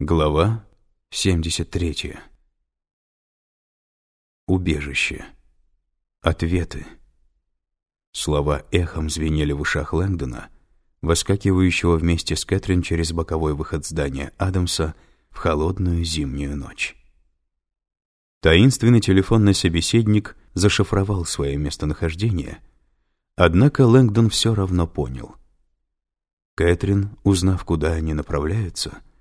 Глава 73. Убежище. Ответы. Слова эхом звенели в ушах Лэнгдона, выскакивающего вместе с Кэтрин через боковой выход здания Адамса в холодную зимнюю ночь. Таинственный телефонный собеседник зашифровал свое местонахождение, однако Лэнгдон все равно понял. Кэтрин, узнав, куда они направляются, —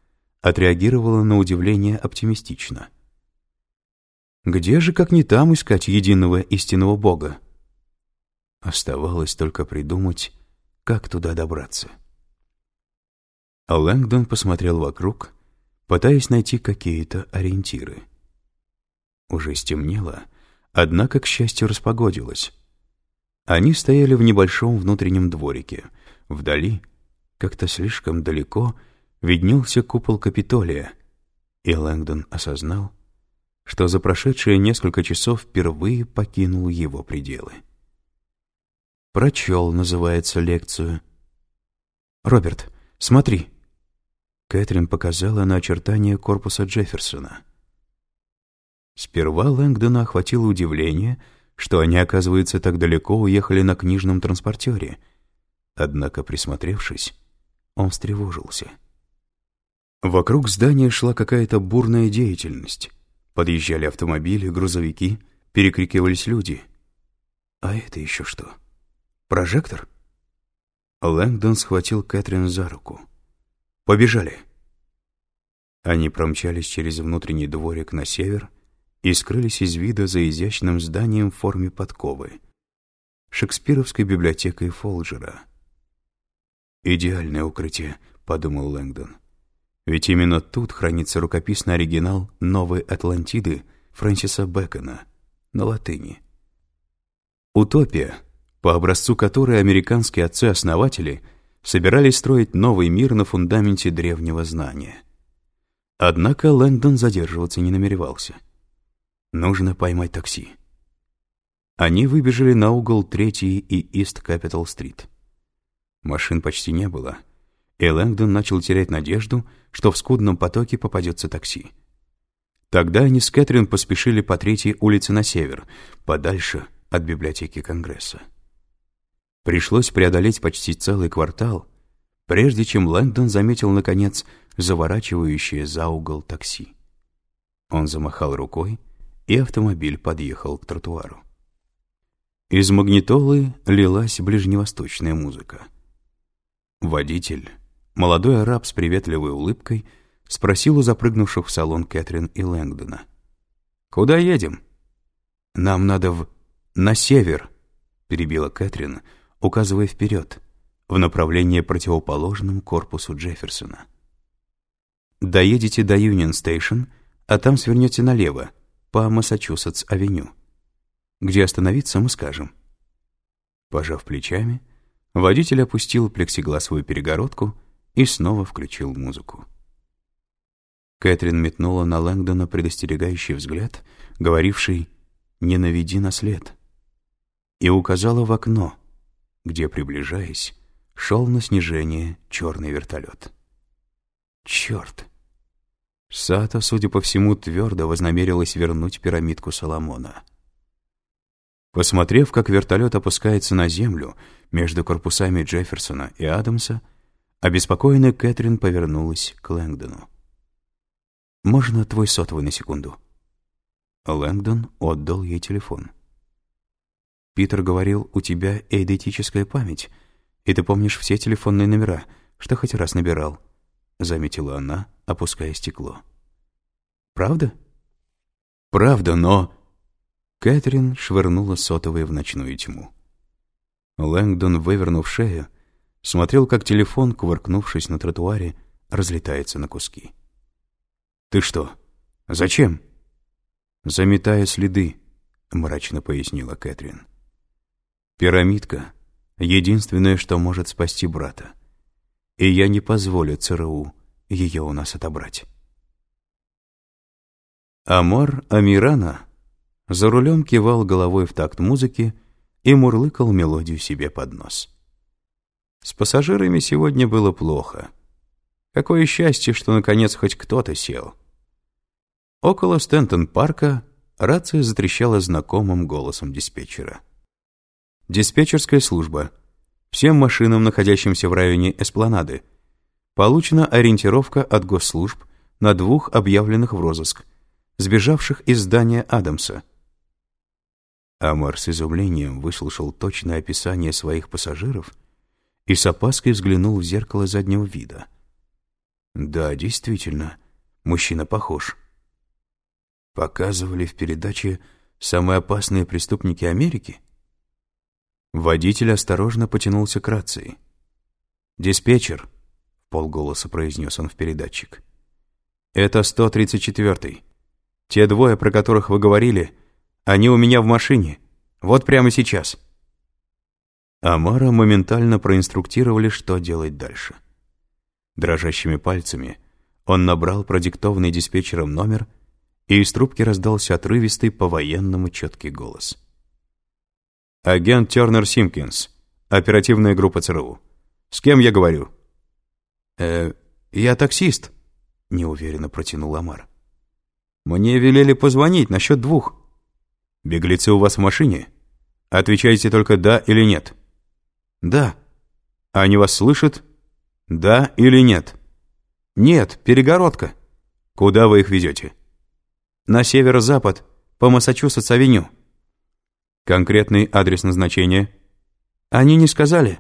отреагировала на удивление оптимистично. Где же, как не там, искать единого истинного Бога? Оставалось только придумать, как туда добраться. Лэнгдон посмотрел вокруг, пытаясь найти какие-то ориентиры. Уже стемнело, однако, к счастью, распогодилось. Они стояли в небольшом внутреннем дворике. Вдали, как-то слишком далеко, виднелся купол Капитолия, и Лэнгдон осознал, что за прошедшие несколько часов впервые покинул его пределы. «Прочел» называется лекцию. «Роберт, смотри!» Кэтрин показала на очертания корпуса Джефферсона. Сперва Лэнгдона охватило удивление, что они, оказывается, так далеко уехали на книжном транспортере. Однако, присмотревшись, он встревожился — Вокруг здания шла какая-то бурная деятельность. Подъезжали автомобили, грузовики, перекрикивались люди. А это еще что? Прожектор? Лэнгдон схватил Кэтрин за руку. «Побежали!» Они промчались через внутренний дворик на север и скрылись из вида за изящным зданием в форме подковы. Шекспировской библиотекой Фолджера. «Идеальное укрытие», — подумал Лэнгдон. Ведь именно тут хранится рукописный оригинал «Новой Атлантиды» Фрэнсиса Бэкона на латыни. Утопия, по образцу которой американские отцы-основатели собирались строить новый мир на фундаменте древнего знания. Однако Лэндон задерживаться не намеревался. Нужно поймать такси. Они выбежали на угол 3 и Ист Капитал-стрит. Машин почти не было — и Лэнгдон начал терять надежду, что в скудном потоке попадется такси. Тогда они с Кэтрин поспешили по третьей улице на север, подальше от библиотеки Конгресса. Пришлось преодолеть почти целый квартал, прежде чем Лэнгдон заметил, наконец, заворачивающее за угол такси. Он замахал рукой, и автомобиль подъехал к тротуару. Из магнитолы лилась ближневосточная музыка. Водитель Молодой араб с приветливой улыбкой спросил у запрыгнувших в салон Кэтрин и Лэнгдона. «Куда едем?» «Нам надо в... на север», — перебила Кэтрин, указывая вперед, в направлении противоположном корпусу Джефферсона. «Доедете до Юнион-стейшн, а там свернете налево, по Массачусетс-авеню. Где остановиться, мы скажем». Пожав плечами, водитель опустил плексигласовую перегородку и снова включил музыку. Кэтрин метнула на Лэнгдона предостерегающий взгляд, говоривший «Не наведи на след», и указала в окно, где, приближаясь, шел на снижение черный вертолет. Черт! Сата, судя по всему, твердо вознамерилась вернуть пирамидку Соломона. Посмотрев, как вертолет опускается на землю между корпусами Джефферсона и Адамса, Обеспокоенная Кэтрин повернулась к Лэнгдону. «Можно твой сотовый на секунду?» Лэнгдон отдал ей телефон. «Питер говорил, у тебя эйдетическая память, и ты помнишь все телефонные номера, что хоть раз набирал», — заметила она, опуская стекло. «Правда?» «Правда, но...» Кэтрин швырнула сотовый в ночную тьму. Лэнгдон, вывернув шею, смотрел, как телефон, кувыркнувшись на тротуаре, разлетается на куски. «Ты что? Зачем?» «Заметая следы», — мрачно пояснила Кэтрин. «Пирамидка — единственное, что может спасти брата. И я не позволю ЦРУ ее у нас отобрать». Амар Амирана за рулем кивал головой в такт музыки и мурлыкал мелодию себе под нос. С пассажирами сегодня было плохо. Какое счастье, что наконец хоть кто-то сел. Около Стентон-парка рация затрещала знакомым голосом диспетчера. Диспетчерская служба. Всем машинам, находящимся в районе Эспланады, получена ориентировка от госслужб на двух объявленных в розыск, сбежавших из здания Адамса. Амар с изумлением выслушал точное описание своих пассажиров и с опаской взглянул в зеркало заднего вида. Да, действительно, мужчина похож. Показывали в передаче «Самые опасные преступники Америки»? Водитель осторожно потянулся к рации. «Диспетчер», — полголоса произнес он в передатчик. «Это 134-й. Те двое, про которых вы говорили, они у меня в машине. Вот прямо сейчас». Амара моментально проинструктировали, что делать дальше. Дрожащими пальцами он набрал продиктованный диспетчером номер, и из трубки раздался отрывистый по-военному четкий голос. «Агент Тернер Симпкинс, оперативная группа ЦРУ. С кем я говорю?» «Э, я таксист», — неуверенно протянул Амар. «Мне велели позвонить насчет двух». «Беглецы у вас в машине? Отвечайте только «да» или «нет». «Да». «Они вас слышат?» Да или нет? Нет, перегородка. Куда вы их везете? На северо-запад, по Массачусетс-авеню. Конкретный адрес назначения? Они не сказали.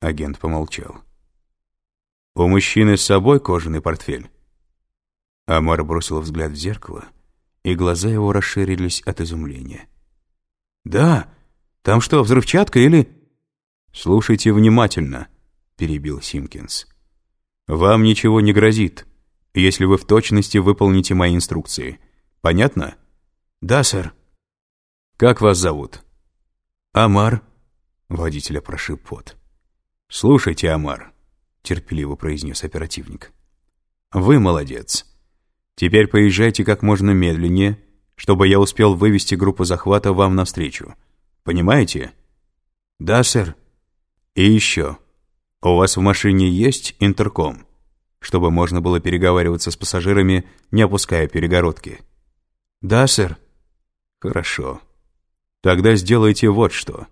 Агент помолчал. У мужчины с собой кожаный портфель. Амар бросил взгляд в зеркало, и глаза его расширились от изумления. «Да, там что, взрывчатка или...» «Слушайте внимательно», — перебил Симкинс. «Вам ничего не грозит, если вы в точности выполните мои инструкции. Понятно?» «Да, сэр». «Как вас зовут?» «Амар», — водителя прошиб пот. «Слушайте, Амар», — терпеливо произнес оперативник. «Вы молодец. Теперь поезжайте как можно медленнее, чтобы я успел вывести группу захвата вам навстречу. Понимаете?» «Да, сэр». «И еще. «У вас в машине есть интерком?» чтобы можно было переговариваться с пассажирами, не опуская перегородки. «Да, сэр». «Хорошо. Тогда сделайте вот что.